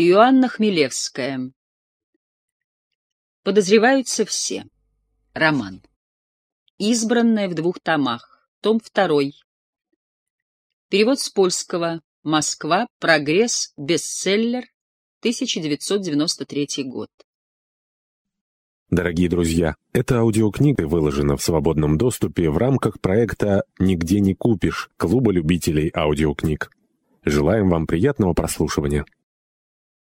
Иоанна Хмелевская. Подозреваются все. Роман. Избранная в двух томах. Том второй. Перевод с польского. Москва. Прогресс. Бестселлер. 1993 год. Дорогие друзья, эта аудиокнига выложена в свободном доступе в рамках проекта «Нигде не купишь» Клуба любителей аудиокниг. Желаем вам приятного прослушивания.